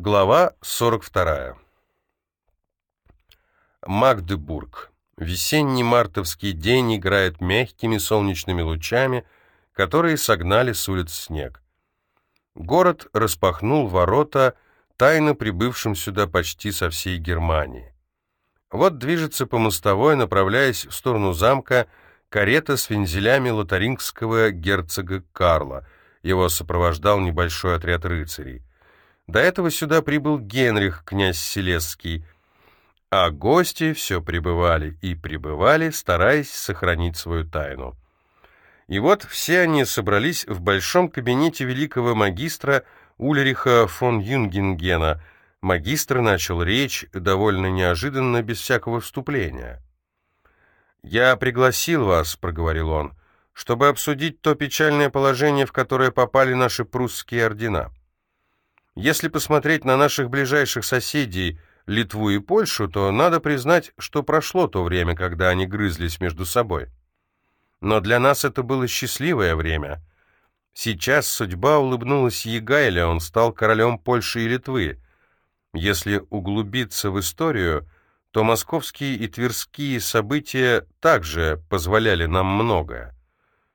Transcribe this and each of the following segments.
Глава 42. Магдебург. Весенний мартовский день играет мягкими солнечными лучами, которые согнали с улиц снег. Город распахнул ворота, тайно прибывшим сюда почти со всей Германии. Вот движется по мостовой, направляясь в сторону замка, карета с вензелями лотарингского герцога Карла. Его сопровождал небольшой отряд рыцарей. До этого сюда прибыл Генрих, князь Селесский, а гости все пребывали и пребывали, стараясь сохранить свою тайну. И вот все они собрались в большом кабинете великого магистра Ульриха фон Юнгенгена. Магистр начал речь довольно неожиданно, без всякого вступления. «Я пригласил вас», — проговорил он, — «чтобы обсудить то печальное положение, в которое попали наши прусские ордена». Если посмотреть на наших ближайших соседей, Литву и Польшу, то надо признать, что прошло то время, когда они грызлись между собой. Но для нас это было счастливое время. Сейчас судьба улыбнулась Егайле, он стал королем Польши и Литвы. Если углубиться в историю, то московские и тверские события также позволяли нам многое.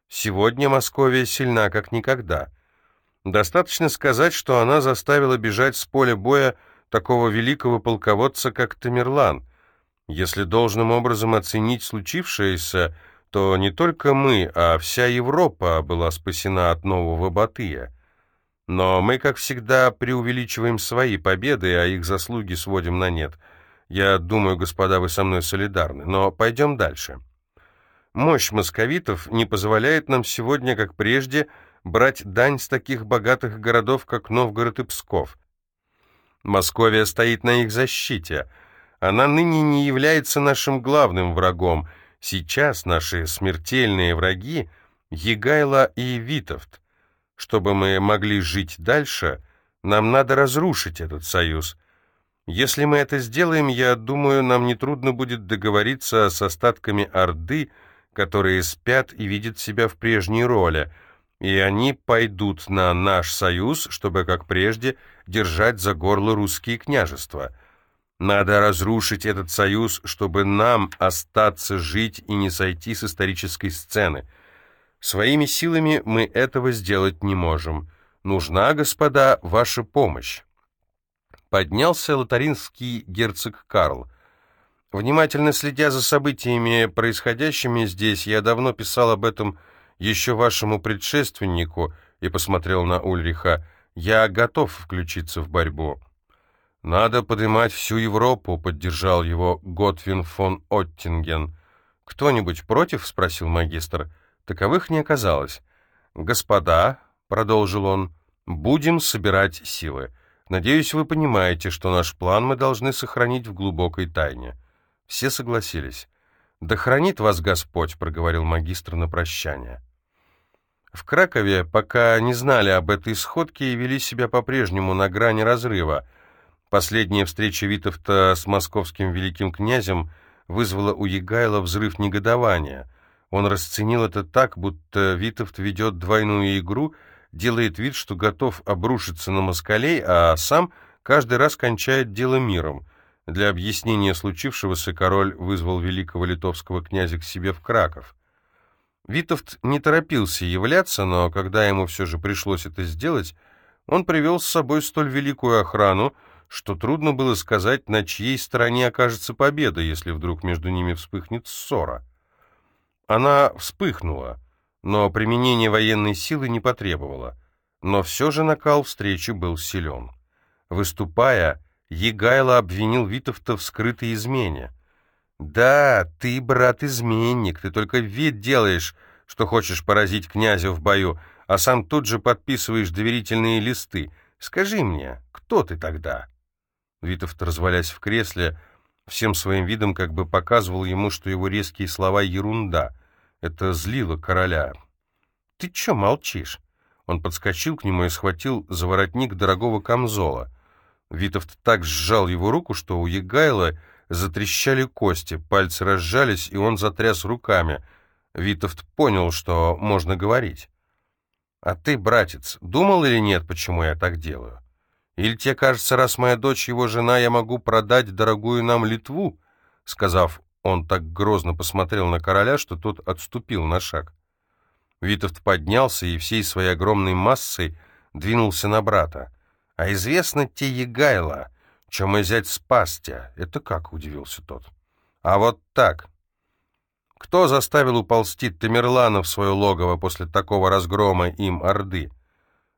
Сегодня Московия сильна как никогда — Достаточно сказать, что она заставила бежать с поля боя такого великого полководца, как Тамерлан. Если должным образом оценить случившееся, то не только мы, а вся Европа была спасена от нового Батыя. Но мы, как всегда, преувеличиваем свои победы, а их заслуги сводим на нет. Я думаю, господа, вы со мной солидарны, но пойдем дальше. Мощь московитов не позволяет нам сегодня, как прежде, брать дань с таких богатых городов, как Новгород и Псков. Московия стоит на их защите. Она ныне не является нашим главным врагом. Сейчас наши смертельные враги — Егайло и Витовт. Чтобы мы могли жить дальше, нам надо разрушить этот союз. Если мы это сделаем, я думаю, нам нетрудно будет договориться с остатками Орды, которые спят и видят себя в прежней роли — и они пойдут на наш союз, чтобы, как прежде, держать за горло русские княжества. Надо разрушить этот союз, чтобы нам остаться жить и не сойти с исторической сцены. Своими силами мы этого сделать не можем. Нужна, господа, ваша помощь. Поднялся лотаринский герцог Карл. Внимательно следя за событиями, происходящими здесь, я давно писал об этом еще вашему предшественнику, и посмотрел на Ульриха, я готов включиться в борьбу. Надо поднимать всю Европу, поддержал его Готвин фон Оттинген. Кто-нибудь против? спросил магистр. Таковых не оказалось. Господа, продолжил он, будем собирать силы. Надеюсь, вы понимаете, что наш план мы должны сохранить в глубокой тайне. Все согласились. «Да хранит вас Господь», — проговорил магистр на прощание. В Кракове пока не знали об этой сходке и вели себя по-прежнему на грани разрыва. Последняя встреча Витовта с московским великим князем вызвала у Егайла взрыв негодования. Он расценил это так, будто Витовт ведет двойную игру, делает вид, что готов обрушиться на москалей, а сам каждый раз кончает дело миром. Для объяснения случившегося король вызвал великого литовского князя к себе в Краков. Витовт не торопился являться, но когда ему все же пришлось это сделать, он привел с собой столь великую охрану, что трудно было сказать, на чьей стороне окажется победа, если вдруг между ними вспыхнет ссора. Она вспыхнула, но применение военной силы не потребовало. Но все же накал встречи был силен. Выступая, Егайло обвинил Витовта в скрытой измене. «Да, ты, брат, изменник, ты только вид делаешь, что хочешь поразить князя в бою, а сам тут же подписываешь доверительные листы. Скажи мне, кто ты тогда?» Витовт, развалясь в кресле, всем своим видом как бы показывал ему, что его резкие слова — ерунда. Это злило короля. «Ты чё молчишь?» Он подскочил к нему и схватил за воротник дорогого камзола. Витовт так сжал его руку, что у Егайла Затрещали кости, пальцы разжались, и он затряс руками. Витовт понял, что можно говорить. «А ты, братец, думал или нет, почему я так делаю? Или тебе кажется, раз моя дочь его жена, я могу продать дорогую нам Литву?» Сказав, он так грозно посмотрел на короля, что тот отступил на шаг. Витовт поднялся и всей своей огромной массой двинулся на брата. «А известно те Егайло, чем мой зять спас тебя». «Это как?» — удивился тот. «А вот так. Кто заставил уползти Тамерлана в свое логово после такого разгрома им Орды?»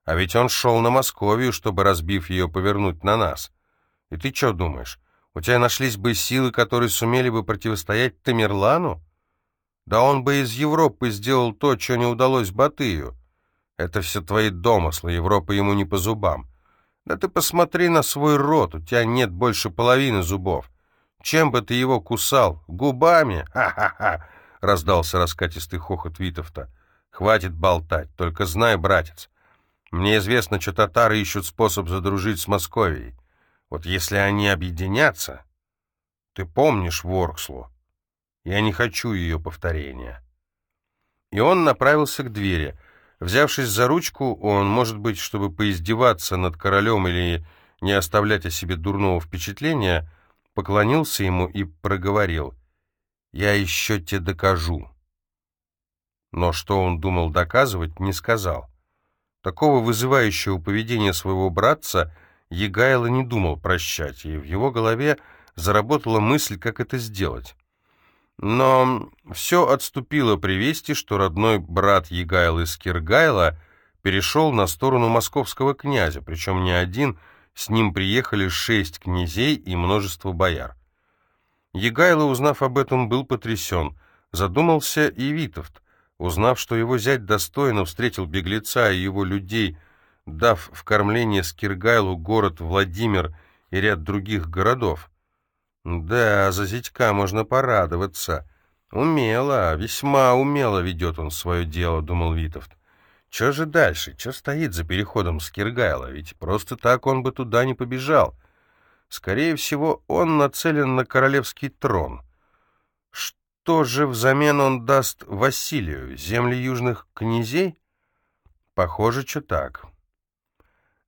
А ведь он шел на Московию, чтобы, разбив ее, повернуть на нас. И ты что думаешь, у тебя нашлись бы силы, которые сумели бы противостоять Тамерлану? Да он бы из Европы сделал то, что не удалось Батыю. Это все твои домыслы, Европа ему не по зубам. Да ты посмотри на свой рот, у тебя нет больше половины зубов. Чем бы ты его кусал? Губами? Ха-ха-ха!» — раздался раскатистый хохот Витовта. «Хватит болтать, только знай, братец, мне известно, что татары ищут способ задружить с Московией. Вот если они объединятся... Ты помнишь Воркслу? Я не хочу ее повторения. И он направился к двери. Взявшись за ручку, он, может быть, чтобы поиздеваться над королем или не оставлять о себе дурного впечатления, поклонился ему и проговорил. «Я еще тебе докажу». Но что он думал доказывать, не сказал. Такого вызывающего поведения своего братца Егайло не думал прощать, и в его голове заработала мысль, как это сделать. Но все отступило при вести, что родной брат Егайло из Киргайла перешел на сторону московского князя, причем не один, с ним приехали шесть князей и множество бояр. Егайло, узнав об этом, был потрясен. Задумался и Витовт. Узнав, что его зять достойно встретил беглеца и его людей, дав в кормление Скиргайлу город Владимир и ряд других городов. Да, за зятька можно порадоваться. Умело, весьма умело ведет он свое дело, думал Витовт. Че же дальше? Че стоит за переходом Скиргайла? Ведь просто так он бы туда не побежал. Скорее всего, он нацелен на королевский трон. Что же взамен он даст Василию? Земли южных князей? Похоже, что так.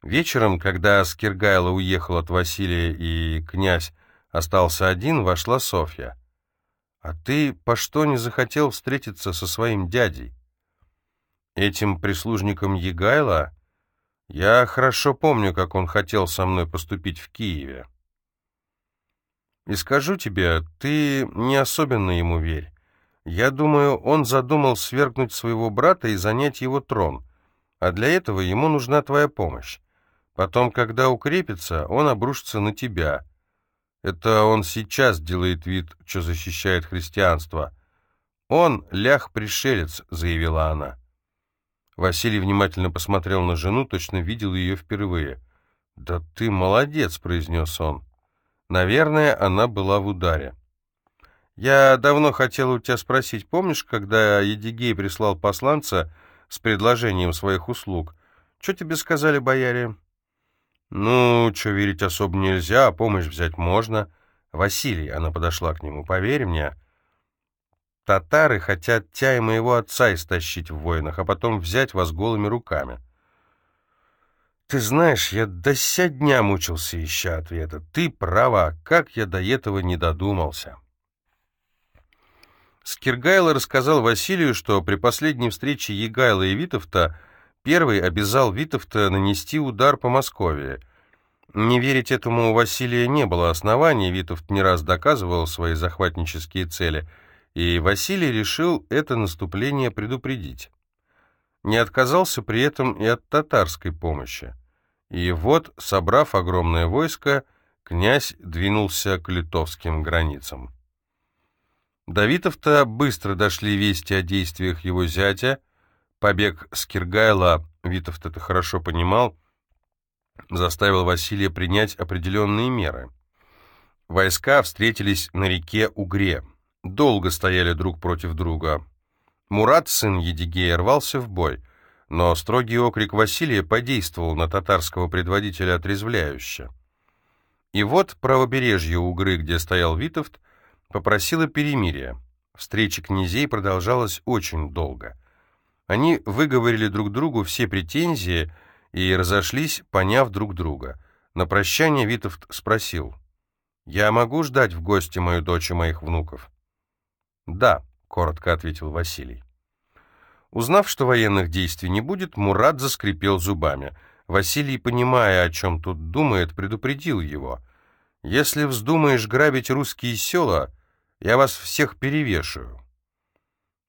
Вечером, когда Скиргайло уехал от Василия и князь остался один, вошла Софья. «А ты по что не захотел встретиться со своим дядей?» «Этим прислужником Егайла? Я хорошо помню, как он хотел со мной поступить в Киеве». И скажу тебе, ты не особенно ему верь. Я думаю, он задумал свергнуть своего брата и занять его трон, а для этого ему нужна твоя помощь. Потом, когда укрепится, он обрушится на тебя. Это он сейчас делает вид, что защищает христианство. Он лях-пришелец, заявила она. Василий внимательно посмотрел на жену, точно видел ее впервые. «Да ты молодец», — произнес он. Наверное, она была в ударе. «Я давно хотел у тебя спросить, помнишь, когда Едигей прислал посланца с предложением своих услуг? Что тебе сказали бояре?» «Ну, что верить особо нельзя, помощь взять можно». «Василий», — она подошла к нему, — «поверь мне, татары хотят тя и моего отца истощить в войнах, а потом взять вас голыми руками». Ты знаешь, я до ся дня мучился, ища ответа. Ты права, как я до этого не додумался. Скиргайло рассказал Василию, что при последней встрече Егайла и Витовта первый обязал Витовта нанести удар по Москве. Не верить этому у Василия не было оснований, Витовт не раз доказывал свои захватнические цели, и Василий решил это наступление предупредить не отказался при этом и от татарской помощи. И вот, собрав огромное войско, князь двинулся к литовским границам. До Витовта быстро дошли вести о действиях его зятя. Побег с Киргайла, Витовт это хорошо понимал, заставил Василия принять определенные меры. Войска встретились на реке Угре. Долго стояли друг против друга. Мурат, сын Едигея, рвался в бой, но строгий окрик Василия подействовал на татарского предводителя отрезвляюще. И вот правобережье Угры, где стоял Витовт, попросило перемирия. Встреча князей продолжалась очень долго. Они выговорили друг другу все претензии и разошлись, поняв друг друга. На прощание Витовт спросил, «Я могу ждать в гости мою дочь и моих внуков?» «Да», — коротко ответил Василий. Узнав, что военных действий не будет, Мурат заскрипел зубами. Василий, понимая, о чем тут думает, предупредил его. «Если вздумаешь грабить русские села, я вас всех перевешаю».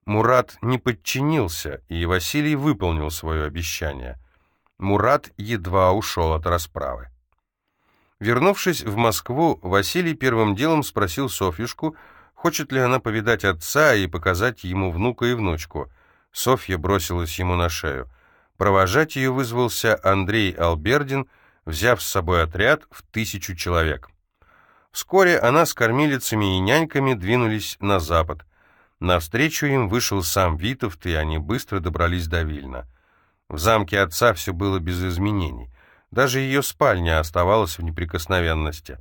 Мурат не подчинился, и Василий выполнил свое обещание. Мурат едва ушел от расправы. Вернувшись в Москву, Василий первым делом спросил Софьюшку, хочет ли она повидать отца и показать ему внука и внучку. Софья бросилась ему на шею. Провожать ее вызвался Андрей Албердин, взяв с собой отряд в тысячу человек. Вскоре она с кормилицами и няньками двинулись на запад. Навстречу им вышел сам Витовт, и они быстро добрались до Вильна. В замке отца все было без изменений. Даже ее спальня оставалась в неприкосновенности.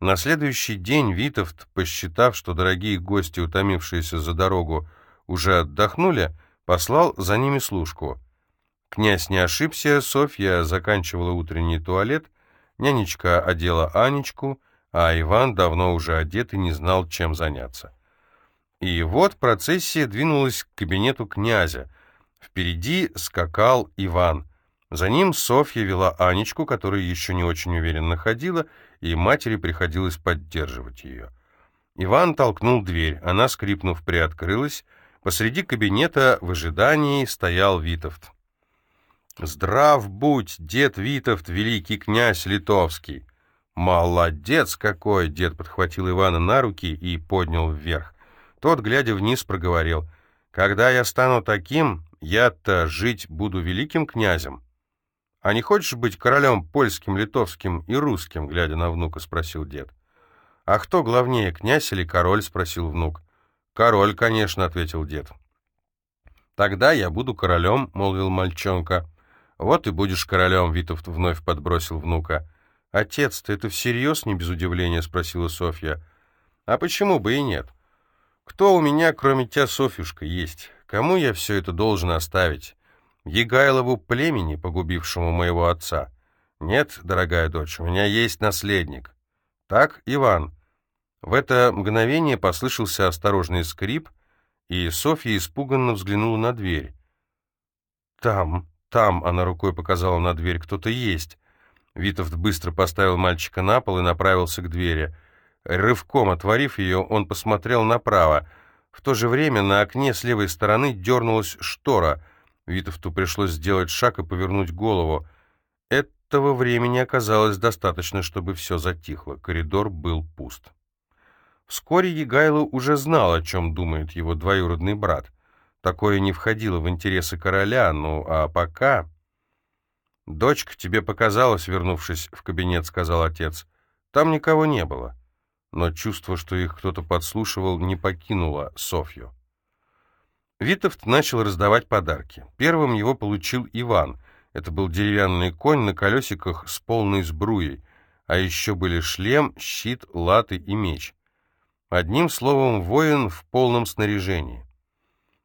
На следующий день Витовт, посчитав, что дорогие гости, утомившиеся за дорогу, уже отдохнули, послал за ними служку. Князь не ошибся, Софья заканчивала утренний туалет, нянечка одела Анечку, а Иван, давно уже одет и не знал, чем заняться. И вот процессия двинулась к кабинету князя. Впереди скакал Иван. За ним Софья вела Анечку, которая еще не очень уверенно ходила, и матери приходилось поддерживать ее. Иван толкнул дверь, она, скрипнув, приоткрылась. Посреди кабинета в ожидании стоял Витовт. «Здрав будь, дед Витовт, великий князь литовский!» «Молодец какой!» — дед подхватил Ивана на руки и поднял вверх. Тот, глядя вниз, проговорил, «Когда я стану таким, я-то жить буду великим князем». «А не хочешь быть королем польским, литовским и русским?» — глядя на внука, спросил дед. «А кто главнее, князь или король?» — спросил внук. «Король, конечно», — ответил дед. «Тогда я буду королем», — молвил мальчонка. «Вот и будешь королем», — Витовт вновь подбросил внука. «Отец, ты это всерьез?» — не без удивления спросила Софья. «А почему бы и нет? Кто у меня, кроме тебя, Софьюшка, есть? Кому я все это должен оставить? Егайлову племени, погубившему моего отца? Нет, дорогая дочь, у меня есть наследник. Так, Иван?» В это мгновение послышался осторожный скрип, и Софья испуганно взглянула на дверь. «Там, там», — она рукой показала на дверь, — «кто-то есть». Витовт быстро поставил мальчика на пол и направился к двери — Рывком отворив ее, он посмотрел направо. В то же время на окне с левой стороны дернулась штора. Витовту пришлось сделать шаг и повернуть голову. Этого времени оказалось достаточно, чтобы все затихло. Коридор был пуст. Вскоре Егайло уже знал, о чем думает его двоюродный брат. Такое не входило в интересы короля, ну а пока... «Дочка тебе показалось, вернувшись в кабинет», — сказал отец. «Там никого не было» но чувство, что их кто-то подслушивал, не покинуло Софью. Витовт начал раздавать подарки. Первым его получил Иван. Это был деревянный конь на колесиках с полной сбруей, а еще были шлем, щит, латы и меч. Одним словом, воин в полном снаряжении.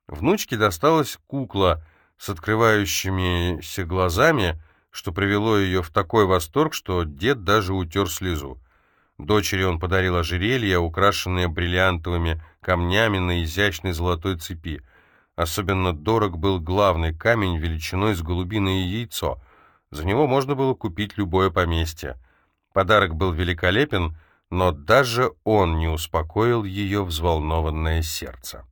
Внучке досталась кукла с открывающимися глазами, что привело ее в такой восторг, что дед даже утер слезу. Дочери он подарил ожерелье, украшенное бриллиантовыми камнями на изящной золотой цепи. Особенно дорог был главный камень величиной с голубиное яйцо. За него можно было купить любое поместье. Подарок был великолепен, но даже он не успокоил ее взволнованное сердце.